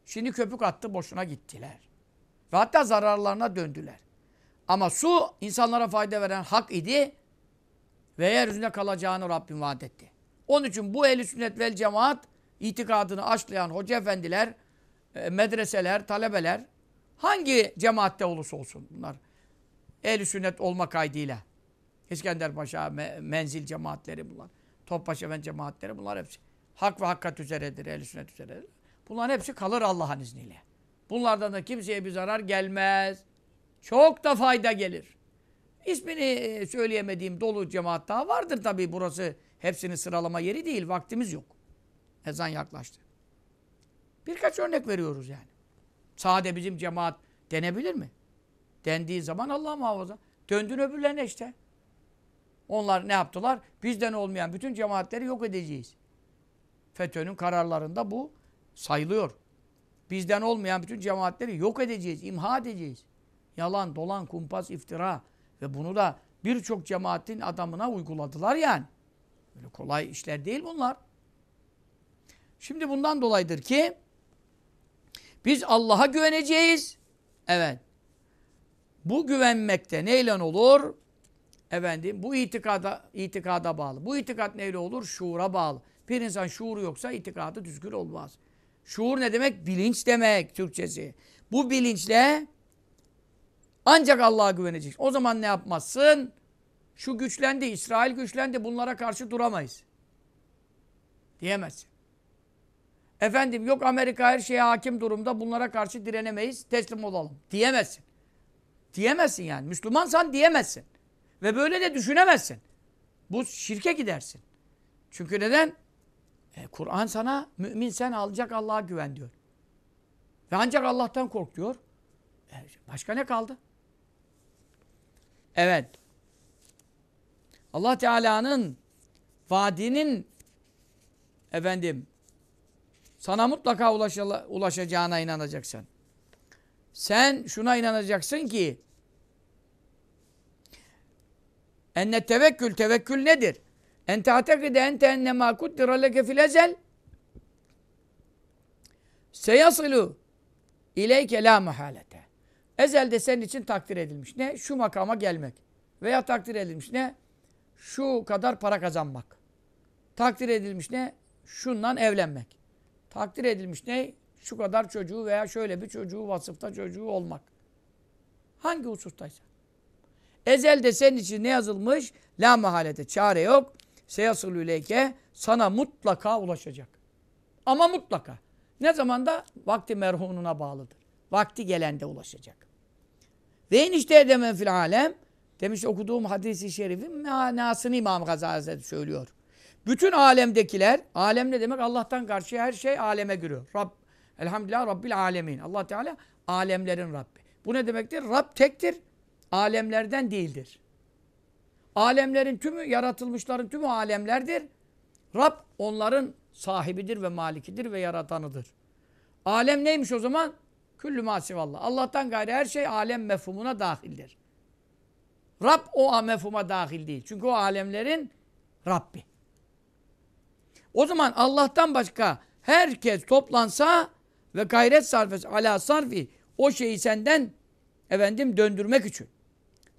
şimdi köpük attı boşuna gittiler. Ve hatta zararlarına döndüler. Ama su insanlara fayda veren hak idi ve yeryüzünde kalacağını Rabbim vaat etti. Onun için bu ehl sünnet vel cemaat itikadını aşlayan hoca efendiler, e, medreseler, talebeler hangi cemaatte olursa olsun bunlar ehl sünnet olma kaydıyla İskender Paşa, menzil cemaatleri bunlar. Topbaşı Efendi cemaatleri bunlar hepsi. Hak ve hakkat üzeredir, ehl sünnet üzeredir. Bunların hepsi kalır Allah'ın izniyle. Bunlardan da kimseye bir zarar gelmez. Çok da fayda gelir. İsmini e, söyleyemediğim dolu cemaat daha vardır tabii. Burası hepsini sıralama yeri değil. Vaktimiz yok. Ezan yaklaştı. Birkaç örnek veriyoruz yani. Sade bizim cemaat denebilir mi? Dendiği zaman Allah muhafaza. Döndün öbürlerine işte. Onlar ne yaptılar? Bizden olmayan bütün cemaatleri yok edeceğiz. FETÖ'nün kararlarında bu sayılıyor. bizden olmayan bütün cemaatleri yok edeceğiz, imha edeceğiz. Yalan, dolan, kumpas, iftira ve bunu da birçok cemaatin adamına uyguladılar yani. Böyle kolay işler değil bunlar. Şimdi bundan dolayıdır ki biz Allah'a güveneceğiz. Evet. Bu güvenmekte neyle olur? Efendim bu itikada itikada bağlı. Bu itikat neyle olur? Şuura bağlı. Bir insan şuuru yoksa itikadı düzgün olmaz. Şuur ne demek? Bilinç demek Türkçesi. Bu bilinçle ancak Allah'a güveneceksin. O zaman ne yapmazsın? Şu güçlendi, İsrail güçlendi, bunlara karşı duramayız. Diyemezsin. Efendim yok Amerika her şeye hakim durumda, bunlara karşı direnemeyiz, teslim olalım. Diyemezsin. Diyemezsin yani. Müslümansan diyemezsin. Ve böyle de düşünemezsin. Bu şirke gidersin. Çünkü neden? E, Kur'an sana mümin sen alacak Allah'a güven diyor. Ve ancak Allah'tan kork diyor. E, başka ne kaldı? Evet. Allah Teala'nın vaadinin efendim sana mutlaka ulaşa, ulaşacağına inanacaksın. Sen şuna inanacaksın ki enne tevekkül, tevekkül nedir? En ta'tekide ente enne ma kuddira leke fil ezel seyasilu ileyke la mahalete. Ezelde senin için takdir edilmiş. Ne? Şu makama gelmek. Veya takdir edilmiş ne? Şu kadar para kazanmak. Takdir edilmiş ne? Şundan evlenmek. Takdir edilmiş ne? Şu kadar çocuğu veya şöyle bir çocuğu vasıfta çocuğu olmak. Hangi husustaysa. Ezelde senin için ne yazılmış? La mahalete. Çare yok. Seyasılü ileyke. Sana mutlaka ulaşacak. Ama mutlaka. Ne zaman da vakti merhununa bağlıdır. Vakti gelende ulaşacak. Ve enişte edemen fil alem. Demiş okuduğum hadisi şerifin manasını İmam Gazali Hazretleri söylüyor. Bütün alemdekiler, alem ne demek? Allah'tan karşı her şey aleme giriyor. Rab, elhamdülillah Rabbil alemin. Allah Teala alemlerin Rabbi. Bu ne demektir? Rab tektir. Alemlerden değildir. Alemlerin tümü, yaratılmışların tümü alemlerdir. Rab onların sahibidir ve malikidir ve yaratanıdır. Alem neymiş o zaman? Küllü masivallah. Allah'tan gayrı her şey alem mefhumuna dahildir. Rab o mefhuma dahil değil. Çünkü o alemlerin Rabbi. O zaman Allah'tan başka herkes toplansa ve gayret sarfesi ala sarfi o şeyi senden efendim döndürmek için.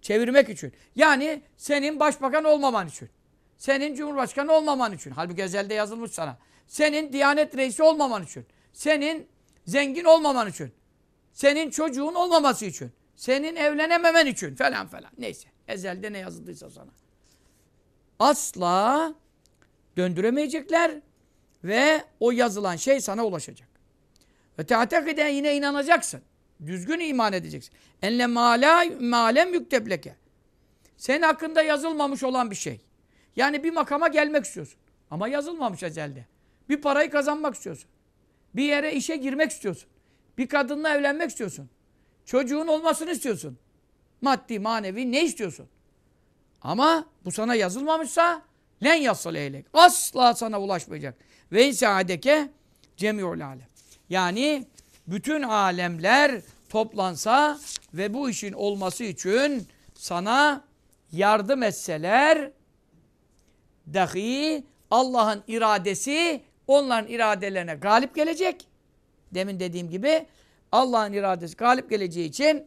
Çevirmek için. Yani senin başbakan olmaman için. Senin cumhurbaşkanı olmaman için. Halbuki ezelde yazılmış sana. Senin diyanet reisi olmaman için. Senin zengin olmaman için. Senin çocuğun olmaması için. Senin evlenememen için falan falan. Neyse. Ezelde ne yazıldıysa sana. Asla döndüremeyecekler ve o yazılan şey sana ulaşacak. Ve te'atekiden yine inanacaksın. Düzgün iman edeceksin. Enle malem yüktebleke. Senin hakkında yazılmamış olan bir şey. Yani bir makama gelmek istiyorsun. Ama yazılmamış ecelde. Bir parayı kazanmak istiyorsun. Bir yere işe girmek istiyorsun. Bir kadınla evlenmek istiyorsun. Çocuğun olmasını istiyorsun. Maddi, manevi ne istiyorsun? Ama bu sana yazılmamışsa len yassal eylek. Asla sana ulaşmayacak. Ve insaadeke cemi'ul alem. Yani bütün alemler toplansa ve bu işin olması için sana yardım etseler dahi Allah'ın iradesi onların iradelerine galip gelecek. Demin dediğim gibi Allah'ın iradesi galip geleceği için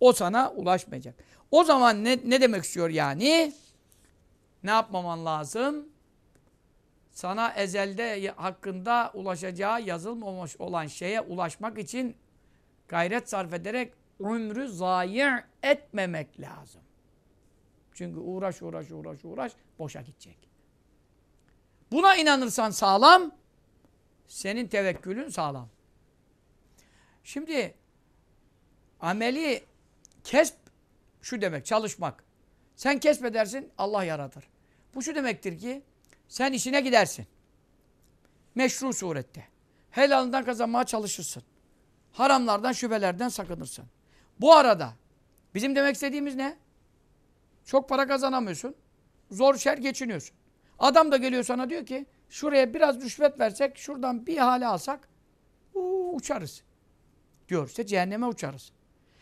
o sana ulaşmayacak. O zaman ne, ne demek istiyor yani? Ne yapmaman lazım? Sana ezelde hakkında ulaşacağı yazılmamış olan şeye ulaşmak için gayret sarf ederek ömrü zayi etmemek lazım. Çünkü uğraş uğraş uğraş uğraş boşa gidecek. Buna inanırsan sağlam, senin tevekkülün sağlam. Şimdi ameli kesp şu demek, çalışmak. Sen kesbedersin, Allah yaratır. Bu şu demektir ki, sen işine gidersin. Meşru surette. Helalından kazanmaya çalışırsın. Haramlardan, şüphelerden sakınırsın. Bu arada bizim demek istediğimiz ne? Çok para kazanamıyorsun. Zor şer geçiniyorsun. Adam da geliyor sana diyor ki şuraya biraz rüşvet versek, şuradan bir hale alsak uu, uçarız. diyorsa cehenneme uçarız.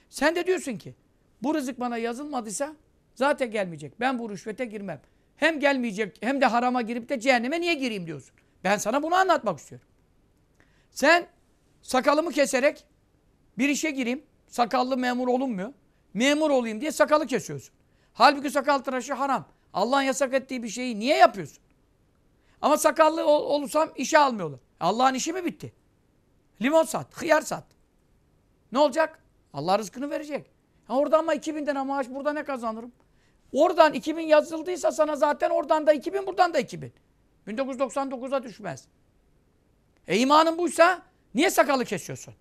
Sen de diyorsun ki bu rızık bana yazılmadıysa zaten gelmeyecek. Ben bu rüşvete girmem. Hem gelmeyecek hem de harama girip de cehenneme niye gireyim diyorsun. Ben sana bunu anlatmak istiyorum. Sen sakalımı keserek bir işe gireyim. Sakallı memur olunmuyor. Memur olayım diye sakalı kesiyorsun. Halbuki sakal tıraşı haram. Allah'ın yasak ettiği bir şeyi niye yapıyorsun? Ama sakallı ol, olursam işe almıyorlar. Allah'ın işi mi bitti? Limon sat, hıyar sat. Ne olacak? Allah rızkını verecek. Ha oradan ama 2000 lira maaş burada ne kazanırım? Oradan 2000 yazıldıysa sana zaten oradan da 2000 buradan da 2000. 1999'a düşmez. E imanın buysa niye sakalı kesiyorsun?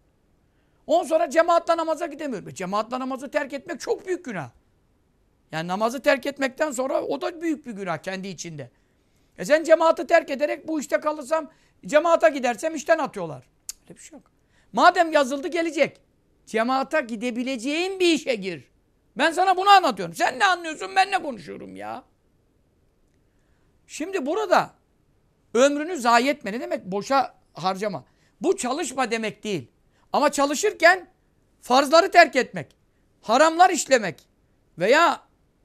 On sonra cemaatle namaza gidemiyorum. E, cemaatle namazı terk etmek çok büyük günah. Yani namazı terk etmekten sonra o da büyük bir günah kendi içinde. E sen cemaati terk ederek bu işte kalırsam, cemaata gidersem işten atıyorlar. Cık, öyle bir şey yok. Madem yazıldı gelecek. Cemaata gidebileceğin bir işe gir. Ben sana bunu anlatıyorum. Sen ne anlıyorsun ben ne konuşuyorum ya. Şimdi burada ömrünü zayi etme. Ne demek? Boşa harcama. Bu çalışma demek değil. Ama çalışırken farzları terk etmek, haramlar işlemek veya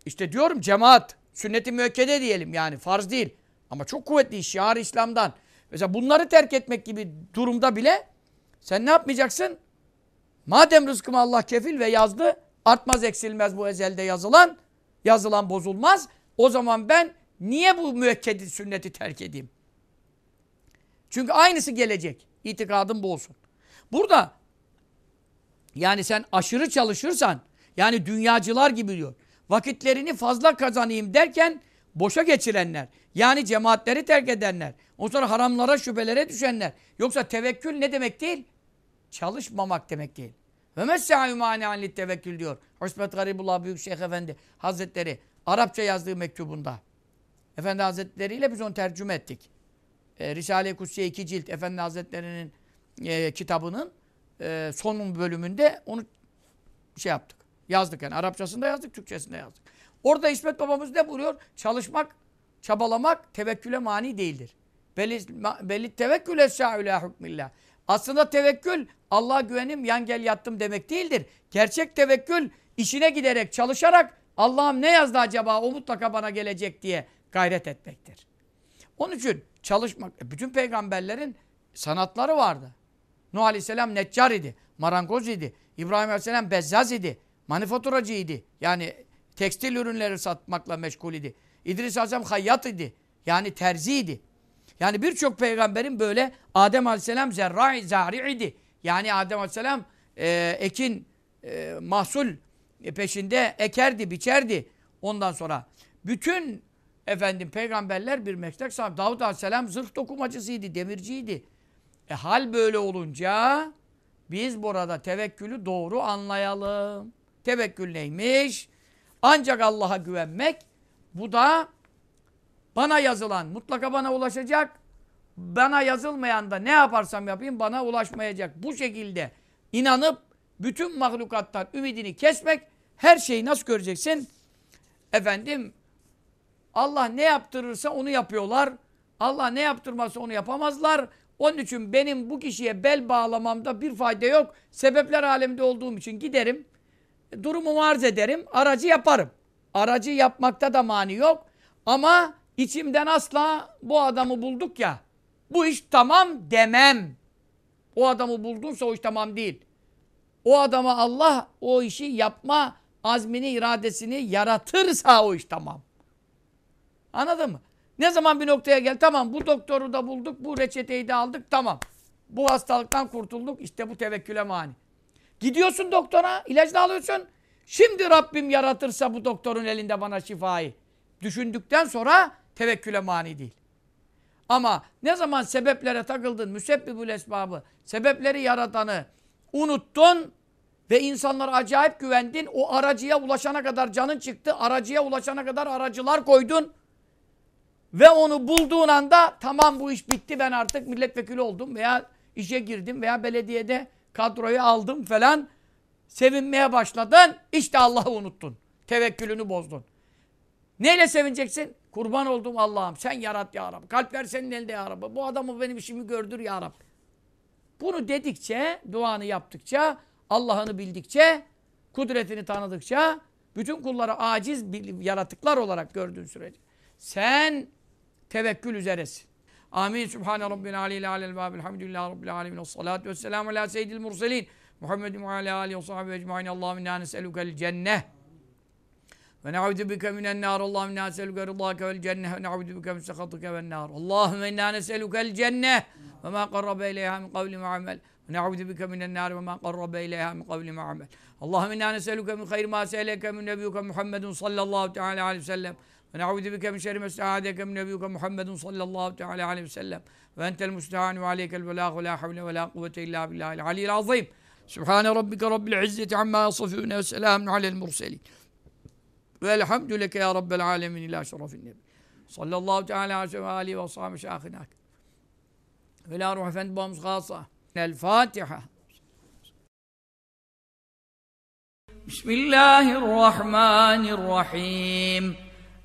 işte diyorum cemaat, sünnet-i müekkede diyelim yani farz değil. Ama çok kuvvetli şiar İslam'dan. Mesela bunları terk etmek gibi durumda bile sen ne yapmayacaksın? Madem rızkımı Allah kefil ve yazdı, artmaz eksilmez bu ezelde yazılan, yazılan bozulmaz. O zaman ben niye bu müekkedi sünneti terk edeyim? Çünkü aynısı gelecek. İtikadım bu olsun. Burada yani sen aşırı çalışırsan yani dünyacılar gibi diyor. Vakitlerini fazla kazanayım derken boşa geçirenler. Yani cemaatleri terk edenler. O sonra haramlara şüphelere düşenler. Yoksa tevekkül ne demek değil? Çalışmamak demek değil. Ve messâ'ü mâne'an tevekkül diyor. Husmet Garibullah Büyük Şeyh Efendi Hazretleri Arapça yazdığı mektubunda. Efendi Hazretleri ile biz onu tercüme ettik. E, Risale-i Kutsiye iki cilt Efendi Hazretleri'nin e, kitabının e, sonun bölümünde onu şey yaptık. Yazdık yani. Arapçasında yazdık, Türkçesinde yazdık. Orada İsmet babamız ne buyuruyor? Çalışmak, çabalamak tevekküle mani değildir. Belli tevekküle şa'ülâ hükmillah. Aslında tevekkül Allah'a güvenim yan gel yattım demek değildir. Gerçek tevekkül işine giderek çalışarak Allah'ım ne yazdı acaba o mutlaka bana gelecek diye gayret etmektir. Onun için çalışmak, e, bütün peygamberlerin sanatları vardı. Nuh Aleyhisselam neccar idi, marangoz idi. İbrahim Aleyhisselam bezzaz idi, manifaturacı idi. Yani tekstil ürünleri satmakla meşgul idi. İdris Aleyhisselam hayyat idi. Yani terzi idi. Yani birçok peygamberin böyle Adem Aleyhisselam zerra'i zari idi. Yani Adem Aleyhisselam e, ekin e, mahsul peşinde ekerdi, biçerdi. Ondan sonra bütün efendim peygamberler bir meslek sahibi. Davud Aleyhisselam zırh dokumacısıydı, demirciydi. E hal böyle olunca biz burada tevekkülü doğru anlayalım. Tevekkül neymiş? Ancak Allah'a güvenmek. Bu da bana yazılan mutlaka bana ulaşacak. Bana yazılmayan da ne yaparsam yapayım bana ulaşmayacak. Bu şekilde inanıp bütün mahlukattan ümidini kesmek her şeyi nasıl göreceksin? Efendim Allah ne yaptırırsa onu yapıyorlar. Allah ne yaptırmazsa onu yapamazlar. Onun için benim bu kişiye bel bağlamamda bir fayda yok. Sebepler aleminde olduğum için giderim. Durumumu arz ederim. Aracı yaparım. Aracı yapmakta da mani yok. Ama içimden asla bu adamı bulduk ya. Bu iş tamam demem. O adamı buldunsa o iş tamam değil. O adama Allah o işi yapma azmini, iradesini yaratırsa o iş tamam. Anladın mı? Ne zaman bir noktaya gel, tamam bu doktoru da bulduk, bu reçeteyi de aldık, tamam. Bu hastalıktan kurtulduk, işte bu tevekküle mani. Gidiyorsun doktora, ilacını alıyorsun. Şimdi Rabbim yaratırsa bu doktorun elinde bana şifayı. Düşündükten sonra tevekküle mani değil. Ama ne zaman sebeplere takıldın, müsebbibül esbabı, sebepleri yaratanı unuttun ve insanlara acayip güvendin, o aracıya ulaşana kadar canın çıktı, aracıya ulaşana kadar aracılar koydun. Ve onu bulduğun anda tamam bu iş bitti ben artık milletvekili oldum veya işe girdim veya belediyede kadroyu aldım falan. Sevinmeye başladın. İşte Allah'ı unuttun. Tevekkülünü bozdun. Neyle sevineceksin? Kurban oldum Allah'ım. Sen yarat ya Rabbi. Kalpler senin elinde ya Rabbi. Bu adamı benim işimi gördür ya Rabbi. Bunu dedikçe, duanı yaptıkça Allah'ını bildikçe, kudretini tanıdıkça, bütün kulları aciz yaratıklar olarak gördüğün sürece sen tevekkül üzeresin. Amin. Subhane Rabbil aleyhi alel ve elhamdülillahi Rabbil alemin. Salatu vesselamu ala seyyidil murselin. Muhammedin ve ala alihi ve sahbihi ecmain. Allahümme inna nes'elukel cenneh. Ve na'udhu bike minen nar. Allahümme inna nes'eluke rıdâke vel cenneh. Ve na'udhu bike min sekhatike ven nar. Allahümme inna nes'elukel cenneh. Ve ma qarrabe ileyha min kavli ve amel. Ve na'udhu bike minen nar. Ve ma qarrabe ileyha min kavli ve amel. Allahümme inna nes'eluke min hayri ma se'eleke min nebiyuke Muhammedun sallallahu teala aleyhi ve sellem. Ve na'udhu bike min şerri ma sta'adeke min nebiyuke Muhammedun sallallahu teala aleyhi ve sellem. Ve entel musta'an ve aleykel belâh ve la havle ve la والحمد لك يا رب العالمين. إلى شرف النبي. صلى الله تعالى على سيدنا علي وصحبه مشايخنا ولا روح فند بومز خاصة. الفاتحة. بسم الله الرحمن الرحيم.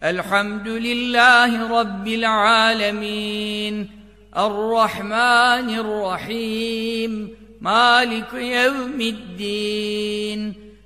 الحمد لله رب العالمين. الرحمن الرحيم. مالك يوم الدين.